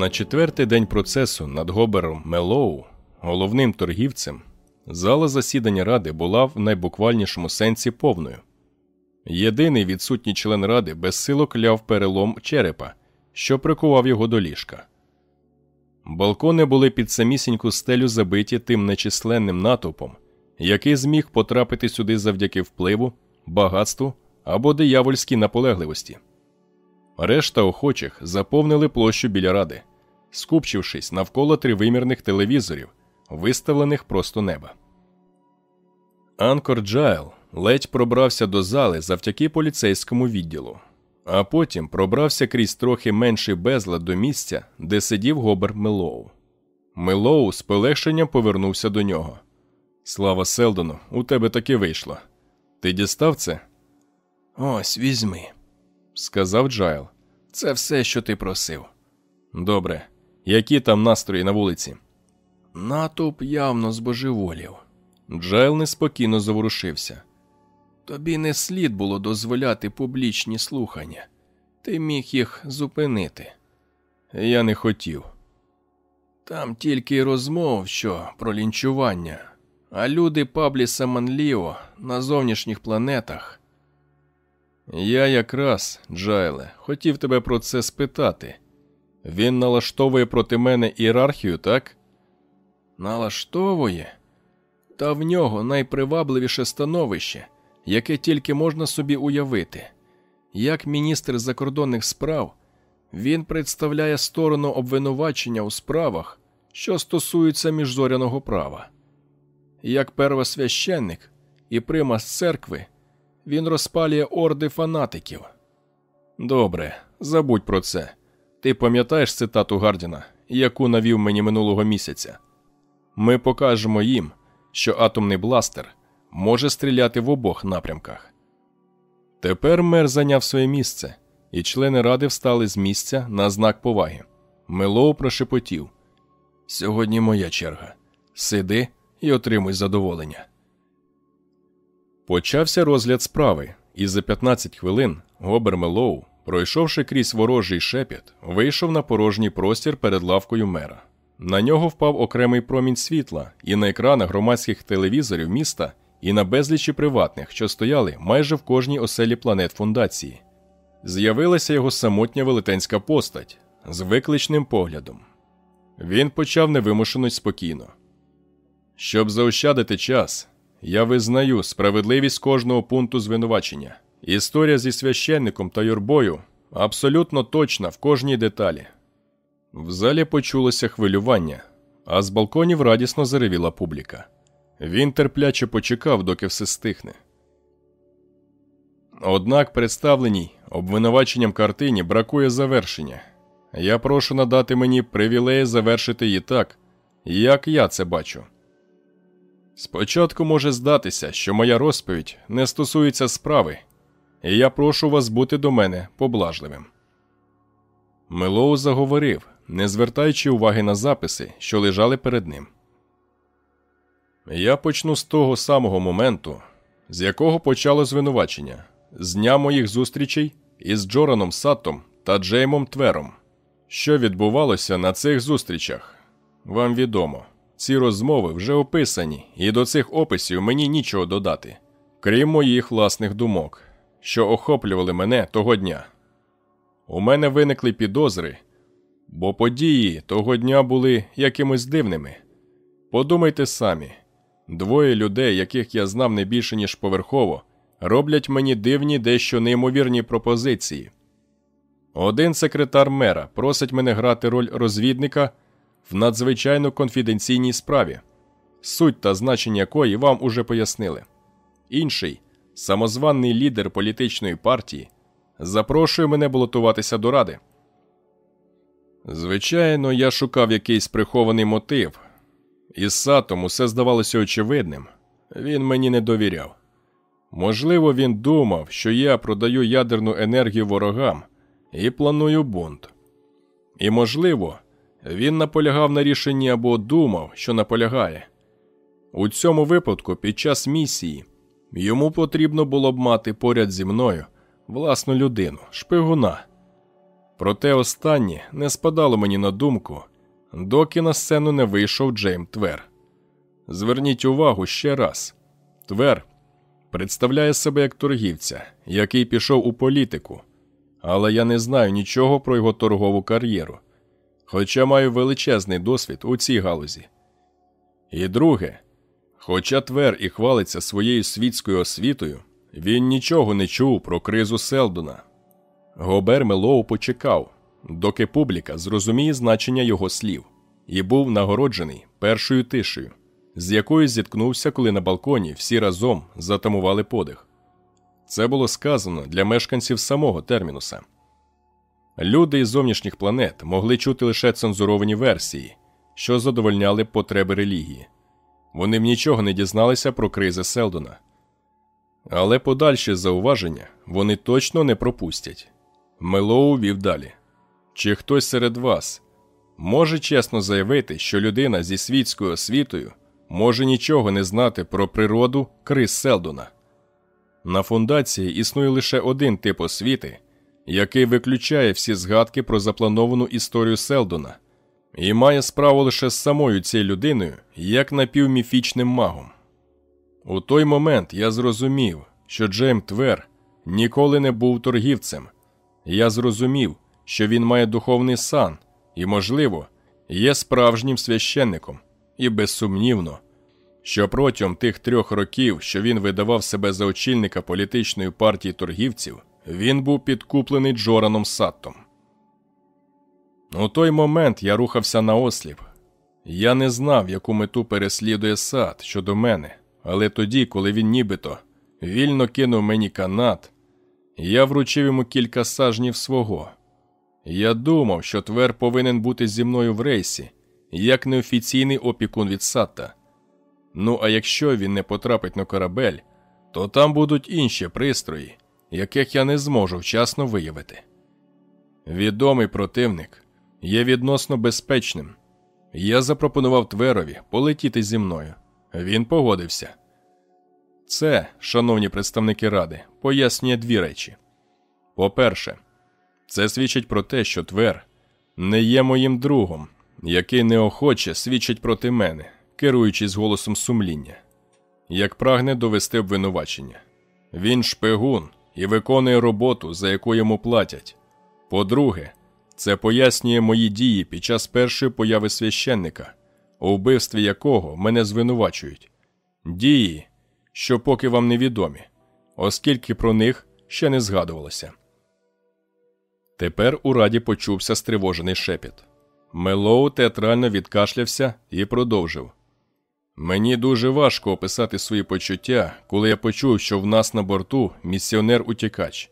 На четвертий день процесу над Гобером Мелоу, головним торгівцем, зала засідання ради була в найбуквальнішому сенсі повною. Єдиний відсутній член ради безсило кляв перелом черепа, що прикував його до ліжка. Балкони були під самісіньку стелю забиті тим нечисленним натовпом, який зміг потрапити сюди завдяки впливу, багатству або диявольській наполегливості. Решта охочих заповнили площу біля ради, скупчившись навколо тривимірних телевізорів, виставлених просто неба. Анкор Джайл ледь пробрався до зали завдяки поліцейському відділу, а потім пробрався крізь трохи менший безлад до місця, де сидів Гобер Мелоу. Мелоу з полегшенням повернувся до нього. Слава Селдону, у тебе таки вийшло. Ти дістав це? Ось візьми, сказав Джайл. Це все, що ти просив. Добре. Які там настрої на вулиці? Натовп явно збожеволів. Джайл неспокійно заворушився. Тобі не слід було дозволяти публічні слухання. Ти міг їх зупинити. Я не хотів. Там тільки розмов, що про лінчування, а люди Пабліса Манліо на зовнішніх планетах. Я якраз, Джайле, хотів тебе про це спитати. Він налаштовує проти мене ієрархію, так? Налаштовує? Та в нього найпривабливіше становище, яке тільки можна собі уявити. Як міністр закордонних справ, він представляє сторону обвинувачення у справах, що стосуються міжзоряного права. Як первосвященник і примас церкви, він розпалює орди фанатиків. Добре, забудь про це. Ти пам'ятаєш цитату Гардіна, яку навів мені минулого місяця? Ми покажемо їм, що атомний бластер може стріляти в обох напрямках. Тепер мер зайняв своє місце, і члени ради встали з місця на знак поваги. Мелоу прошепотів Сьогодні моя черга. Сиди і отримуй задоволення. Почався розгляд справи, і за 15 хвилин Гобер Мелоу, пройшовши крізь ворожий шепіт, вийшов на порожній простір перед лавкою мера. На нього впав окремий промінь світла, і на екранах громадських телевізорів міста, і на безлічі приватних, що стояли майже в кожній оселі планет фундації. З'явилася його самотня велетенська постать з викличним поглядом. Він почав невимушено й спокійно. Щоб заощадити час, я визнаю справедливість кожного пункту звинувачення. Історія зі священником та юрбою абсолютно точна в кожній деталі. В залі почулося хвилювання, а з балконів радісно заревіла публіка. Він терпляче почекав, доки все стихне. Однак представленій обвинуваченням картині бракує завершення. Я прошу надати мені привілеї завершити її так, як я це бачу. Спочатку може здатися, що моя розповідь не стосується справи, і я прошу вас бути до мене поблажливим. Мелоу заговорив, не звертаючи уваги на записи, що лежали перед ним. Я почну з того самого моменту, з якого почало звинувачення, з дня моїх зустрічей із Джораном Саттом та Джеймом Твером. Що відбувалося на цих зустрічах? Вам відомо. Ці розмови вже описані, і до цих описів мені нічого додати, крім моїх власних думок, що охоплювали мене того дня. У мене виникли підозри, бо події того дня були якимось дивними. Подумайте самі двоє людей, яких я знав не більше, ніж поверхово, роблять мені дивні дещо неймовірні пропозиції. Один секретар мера просить мене грати роль розвідника в надзвичайно конфіденційній справі, суть та значення якої вам уже пояснили. Інший, самозваний лідер політичної партії, запрошує мене балотуватися до ради. Звичайно, я шукав якийсь прихований мотив. Із Сатом усе здавалося очевидним. Він мені не довіряв. Можливо, він думав, що я продаю ядерну енергію ворогам і планую бунт. І, можливо, він наполягав на рішенні або думав, що наполягає. У цьому випадку, під час місії, йому потрібно було б мати поряд зі мною власну людину, шпигуна. Проте останнє не спадало мені на думку, доки на сцену не вийшов Джейм Твер. Зверніть увагу ще раз: Твер представляє себе як торгівця, який пішов у політику, але я не знаю нічого про його торгову кар'єру, хоча маю величезний досвід у цій галузі. І друге, хоча Твер і хвалиться своєю світською освітою, він нічого не чув про кризу Селдона. Гобер Мелоу почекав, доки публіка зрозуміє значення його слів, і був нагороджений першою тишею, з якою зіткнувся, коли на балконі всі разом затамували подих. Це було сказано для мешканців самого термінуса. Люди із зовнішніх планет могли чути лише цензуровані версії, що задовольняли потреби релігії. Вони б нічого не дізналися про кризи Селдона. Але подальші зауваження вони точно не пропустять. Мелоу вів далі. Чи хтось серед вас може чесно заявити, що людина зі світською освітою може нічого не знати про природу криз Селдона? На фундації існує лише один тип освіти, який виключає всі згадки про заплановану історію Селдона і має справу лише з самою цією людиною як напівміфічним магом. У той момент я зрозумів, що Джейм Твер ніколи не був торгівцем. Я зрозумів, що він має духовний сан і, можливо, є справжнім священником, і безсумнівно, що протягом тих трьох років, що він видавав себе за очільника політичної партії торгівців, він був підкуплений Джораном Саттом. У той момент я рухався на осліп. Я не знав, яку мету переслідує сад щодо мене, але тоді, коли він нібито вільно кинув мені канат, я вручив йому кілька сажнів свого. Я думав, що твер повинен бути зі мною в рейсі, як неофіційний опікун від Сатта. Ну а якщо він не потрапить на корабель, то там будуть інші пристрої, яких я не зможу вчасно виявити. Відомий противник є відносно безпечним. Я запропонував Тверові полетіти зі мною. Він погодився. Це, шановні представники ради, пояснює дві речі. По-перше, це свідчить про те, що Твер не є моїм другом, який неохоче свідчить проти мене, керуючись голосом сумління, як прагне довести обвинувачення. Він шпигун і виконує роботу, за яку йому платять. По-друге, це пояснює мої дії під час першої появи священника, у вбивстві якого мене звинувачують. Дії, що поки вам невідомі, оскільки про них ще не згадувалося. Тепер у раді почувся стривожений шепіт. Мелоу театрально відкашлявся і продовжив. Мені дуже важко описати свої почуття, коли я почув, що в нас на борту місіонер утікач.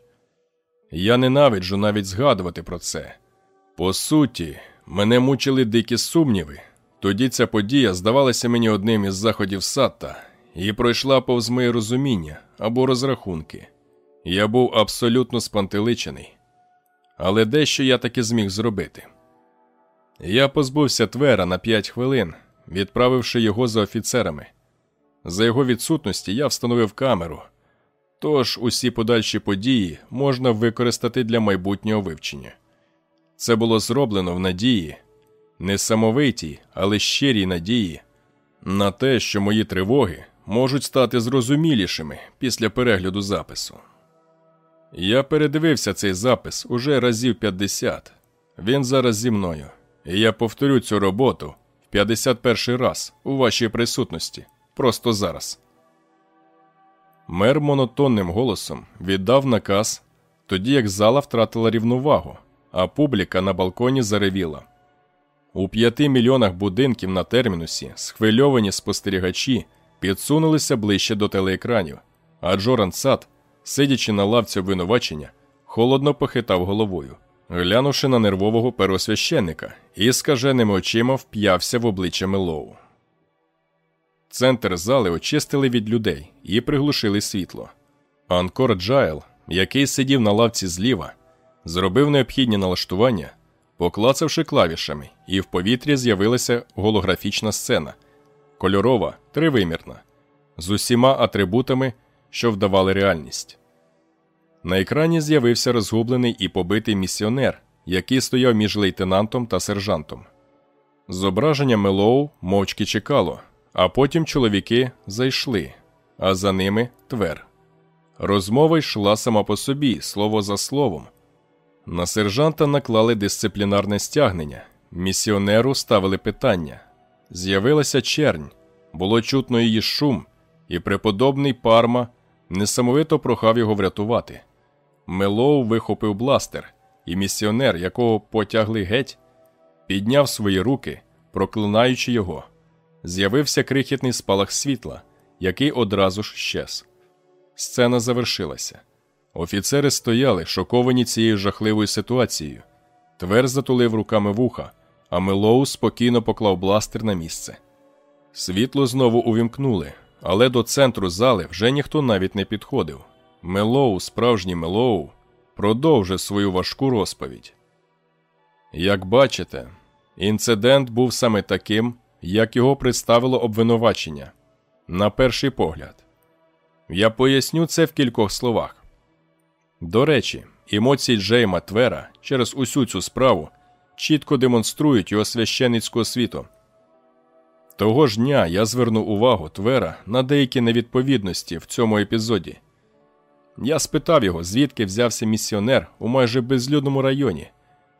Я ненавиджу навіть згадувати про це. По суті, мене мучили дикі сумніви. Тоді ця подія здавалася мені одним із заходів Сатта і пройшла повз моє розуміння або розрахунки. Я був абсолютно спантеличений. Але дещо я таки зміг зробити. Я позбувся Твера на п'ять хвилин, відправивши його за офіцерами. За його відсутності я встановив камеру, тож усі подальші події можна використати для майбутнього вивчення. Це було зроблено в надії, не самовитій, але щирій надії, на те, що мої тривоги можуть стати зрозумілішими після перегляду запису. Я передивився цей запис уже разів 50. Він зараз зі мною, і я повторю цю роботу в 51 раз у вашій присутності, просто зараз. Мер монотонним голосом віддав наказ, тоді як зала втратила рівновагу, а публіка на балконі заревіла. У п'яти мільйонах будинків на термінусі схвильовані спостерігачі підсунулися ближче до телеекранів, а Джоран Сад, сидячи на лавці обвинувачення, холодно похитав головою, глянувши на нервового первосвященника і скаженими очима вп'явся в обличчя Мелоу. Центр зали очистили від людей і приглушили світло. Анкор Джайл, який сидів на лавці зліва, зробив необхідні налаштування, поклацавши клавішами, і в повітрі з'явилася голографічна сцена, кольорова, тривимірна, з усіма атрибутами, що вдавали реальність. На екрані з'явився розгублений і побитий місіонер, який стояв між лейтенантом та сержантом. Зображення Мелоу мовчки чекало, а потім чоловіки зайшли, а за ними твер. Розмова йшла сама по собі, слово за словом. На сержанта наклали дисциплінарне стягнення, місіонеру ставили питання. З'явилася чернь, було чутно її шум, і преподобний парма несамовито прохав його врятувати. Мелоу вихопив бластер, і місіонер, якого потягли геть, підняв свої руки, проклинаючи його. З'явився крихітний спалах світла, який одразу ж щез. Сцена завершилася. Офіцери стояли, шоковані цією жахливою ситуацією. Твер затулив руками вуха, а Мелоу спокійно поклав бластер на місце. Світло знову увімкнули, але до центру зали вже ніхто навіть не підходив. Мелоу, справжній Мелоу, продовжив свою важку розповідь. Як бачите, інцидент був саме таким, як його представило обвинувачення. На перший погляд. Я поясню це в кількох словах. До речі, емоції Джейма Твера через усю цю справу чітко демонструють його священницьку освіту. Того ж дня я звернув увагу Твера на деякі невідповідності в цьому епізоді. Я спитав його, звідки взявся місіонер у майже безлюдному районі,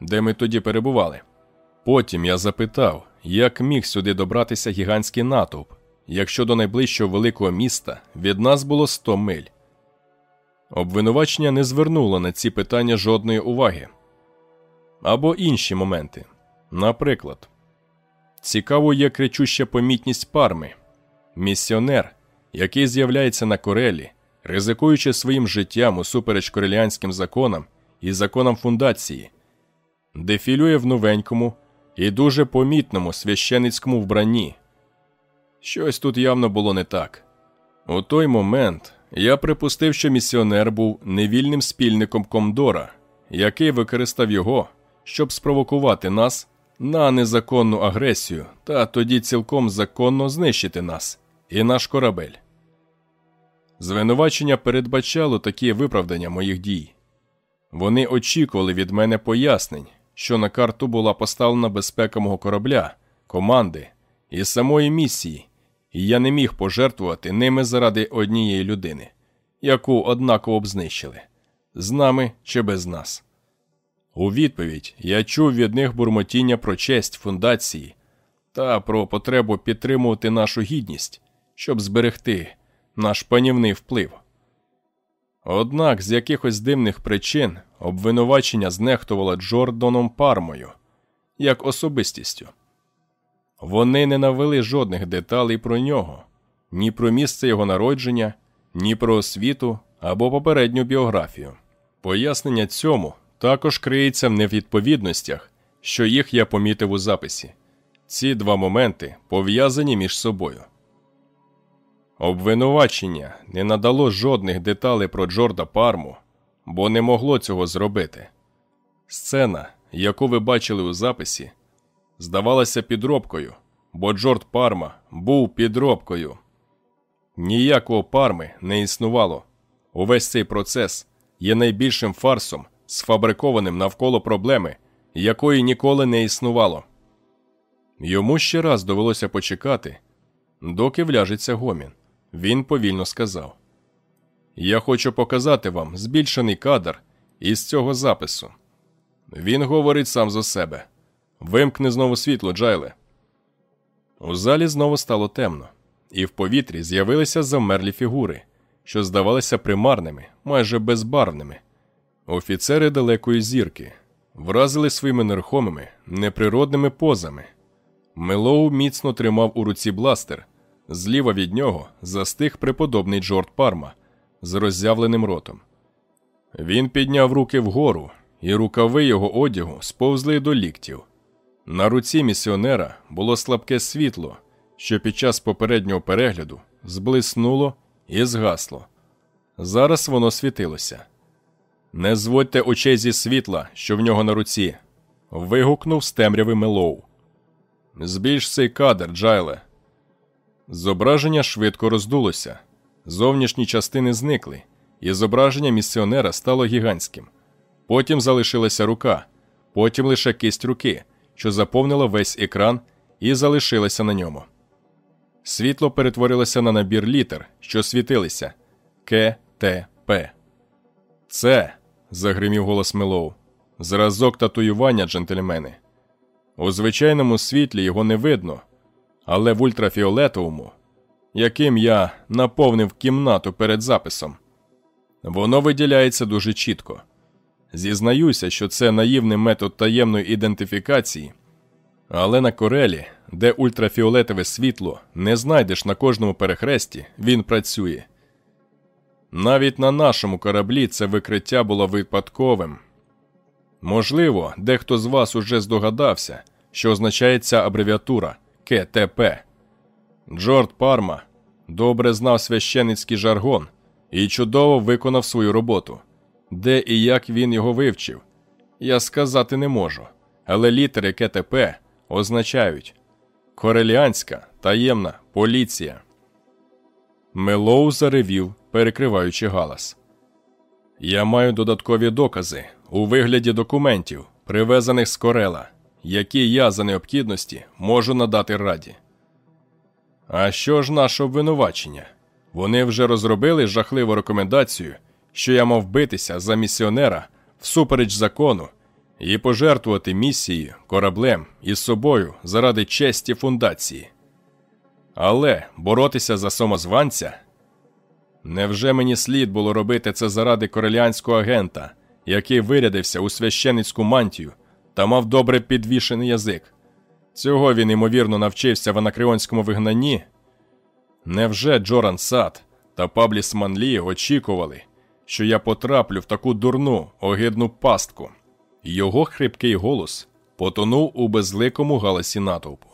де ми тоді перебували. Потім я запитав, як міг сюди добратися гігантський натовп, якщо до найближчого великого міста від нас було 100 миль. Обвинувачення не звернуло на ці питання жодної уваги. Або інші моменти. Наприклад, цікаво є кричуща помітність парми, місіонер, який з'являється на Корелі, ризикуючи своїм життям усупереч кореліанським законам і законам фундації, дефілює в новенькому і дуже помітному священицькому вбранні. Щось тут явно було не так. У той момент я припустив, що місіонер був невільним спільником Комдора, який використав його, щоб спровокувати нас на незаконну агресію та тоді цілком законно знищити нас і наш корабель. Звинувачення передбачало такі виправдання моїх дій. Вони очікували від мене пояснень, що на карту була поставлена безпека мого корабля, команди і самої місії, і я не міг пожертвувати ними заради однієї людини, яку однаково б знищили з нами чи без нас. У відповідь я чув від них бурмотіння про честь фундації та про потребу підтримувати нашу гідність, щоб зберегти наш панівний вплив. Однак з якихось дивних причин обвинувачення знехтувало Джорданом Пармою як особистістю. Вони не навели жодних деталей про нього, ні про місце його народження, ні про освіту або попередню біографію. Пояснення цьому також криється в невідповідностях, що їх я помітив у записі. Ці два моменти пов'язані між собою. Обвинувачення не надало жодних деталей про Джорда Парму, бо не могло цього зробити. Сцена, яку ви бачили у записі, здавалася підробкою, бо Джорд Парма був підробкою. Ніякого парми не існувало. Увесь цей процес є найбільшим фарсом, сфабрикованим навколо проблеми, якої ніколи не існувало. Йому ще раз довелося почекати, доки вляжеться гомін. Він повільно сказав: Я хочу показати вам збільшений кадр із цього запису. Він говорить сам за себе. Вимкни знову світло, Джайле. У залі знову стало темно, і в повітрі з'явилися замерлі фігури, що здавалися примарними, майже безбарвними. Офіцери далекої зірки вразили своїми нерухомими, неприродними позами. Мелоу міцно тримав у руці бластер. Зліва від нього застиг преподобний Джорд Парма з роззявленим ротом. Він підняв руки вгору, і рукави його одягу сповзли до ліктів. На руці місіонера було слабке світло, що під час попереднього перегляду зблиснуло і згасло. Зараз воно світилося. Не зводьте очей зі світла, що в нього на руці. вигукнув з темряви Мелоу. Збільш цей кадр, Джайле. Зображення швидко роздулося, зовнішні частини зникли, і зображення місіонера стало гігантським. Потім залишилася рука, потім лише кисть руки, що заповнила весь екран і залишилася на ньому. Світло перетворилося на набір літер, що світилися К, Т, П. Це, загримів голос Мелоу, зразок татуювання, джентльмени. У звичайному світлі його не видно, але в ультрафіолетовому, яким я наповнив кімнату перед записом, воно виділяється дуже чітко. Зізнаюся, що це наївний метод таємної ідентифікації, але на Корелі, де ультрафіолетове світло не знайдеш на кожному перехресті, він працює. Навіть на нашому кораблі це викриття було випадковим. Можливо, дехто з вас уже здогадався, що означає ця абревіатура КТП. Джорд Парма добре знав священицький жаргон і чудово виконав свою роботу. Де і як він його вивчив, я сказати не можу, але літери КТП означають Кореліанська таємна поліція. Мелоу заревів, перекриваючи галас. Я маю додаткові докази у вигляді документів, привезених з Корела, які я за необхідності можу надати раді. А що ж наше обвинувачення? Вони вже розробили жахливу рекомендацію, що я мав битися за місіонера всупереч закону і пожертвувати місією, кораблем і собою заради честі фундації. Але боротися за самозванця? Невже мені слід було робити це заради корелянського агента, який вирядився у священицьку мантію та мав добре підвішений язик? Цього він, ймовірно, навчився в анакреонському вигнанні? Невже Джоран Сад та Пабліс Манлі очікували, що я потраплю в таку дурну, огидну пастку? Його хрипкий голос потонув у безликому галасі натовпу.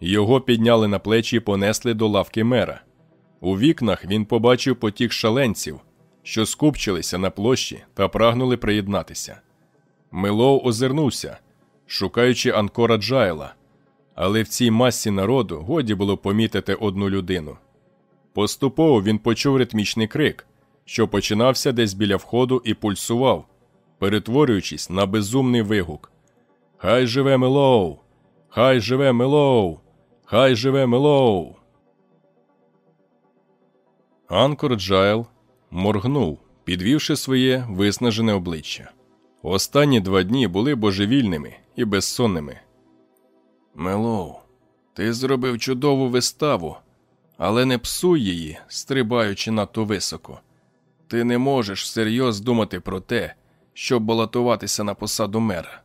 Його підняли на плечі і понесли до лавки мера. У вікнах він побачив потік шаленців, що скупчилися на площі та прагнули приєднатися. Милоу озирнувся, шукаючи Анкора Джайла, але в цій масі народу годі було помітити одну людину. Поступово він почув ритмічний крик, що починався десь біля входу і пульсував, перетворюючись на безумний вигук. Хай живе Мелоу! Хай живе Мелоу! Хай живе Мелоу! Анкор Джайл моргнув, підвівши своє виснажене обличчя. Останні два дні були божевільними і безсонними. Мелоу, ти зробив чудову виставу, але не псуй її, стрибаючи надто високо. Ти не можеш всерйоз думати про те, щоб балотуватися на посаду мера.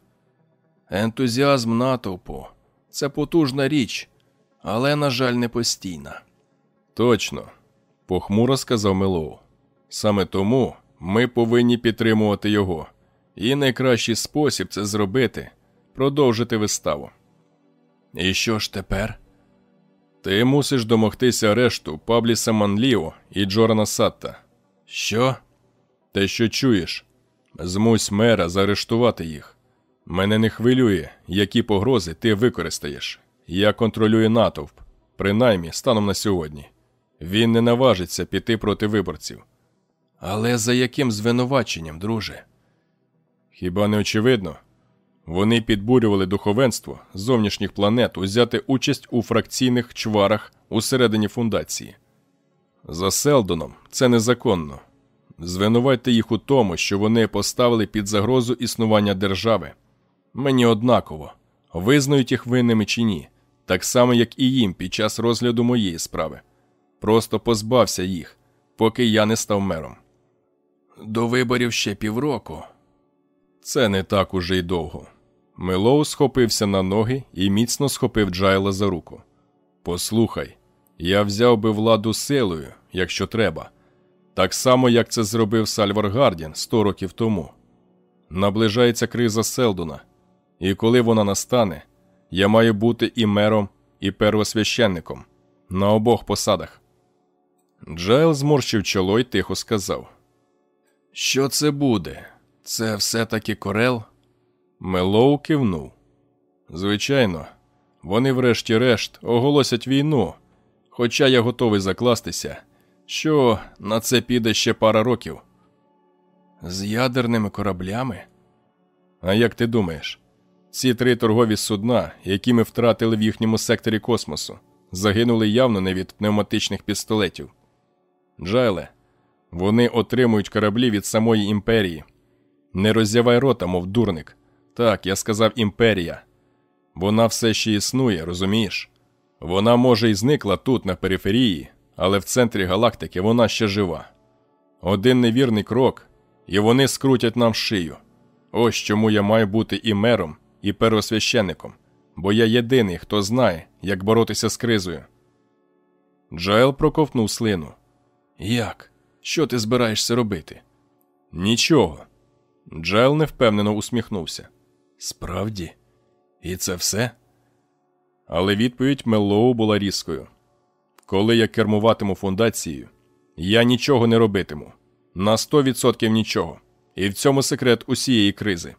Ентузіазм натовпу це потужна річ, але, на жаль, не постійна. Точно, похмуро сказав Мелоу. Саме тому ми повинні підтримувати його, і найкращий спосіб це зробити продовжити виставу. І що ж тепер? Ти мусиш домогтися арешту Пабліса Манліо і Джорана Сатта. Що? Те, що чуєш, змусь мера заарештувати їх. Мене не хвилює, які погрози ти використаєш. Я контролюю натовп, принаймні станом на сьогодні. Він не наважиться піти проти виборців. Але за яким звинуваченням, друже? Хіба не очевидно? Вони підбурювали духовенство зовнішніх планет узяти участь у фракційних чварах усередині фундації. За Селдоном це незаконно. Звинувайте їх у тому, що вони поставили під загрозу існування держави. Мені однаково, визнають їх винними чи ні, так само, як і їм під час розгляду моєї справи. Просто позбався їх, поки я не став мером. До виборів ще півроку. Це не так уже й довго. Мелоу схопився на ноги і міцно схопив Джайла за руку. Послухай, я взяв би владу силою, якщо треба, так само, як це зробив Сальвар Гардін сто років тому. Наближається криза Селдона, і коли вона настане, я маю бути і мером, і первосвященником на обох посадах. Джайл зморщив чоло й тихо сказав: Що це буде? Це все таки Корел? Мелоу кивнув. Звичайно, вони, врешті-решт, оголосять війну, хоча я готовий закластися, що на це піде ще пара років. З ядерними кораблями? А як ти думаєш? Ці три торгові судна, які ми втратили в їхньому секторі космосу, загинули явно не від пневматичних пістолетів. Джайле, вони отримують кораблі від самої імперії. Не роззявай рота, мов дурник. Так, я сказав імперія. Вона все ще існує, розумієш? Вона, може, і зникла тут, на периферії, але в центрі галактики вона ще жива. Один невірний крок, і вони скрутять нам шию. Ось чому я маю бути і мером, і первосвященником, бо я єдиний, хто знає, як боротися з кризою. Джаел проковтнув слину. Як? Що ти збираєшся робити? Нічого. Джаел невпевнено усміхнувся. Справді, і це все? Але відповідь Меллоу була різкою. Коли я кермуватиму фундацією, я нічого не робитиму. На 100% нічого. І в цьому секрет усієї кризи.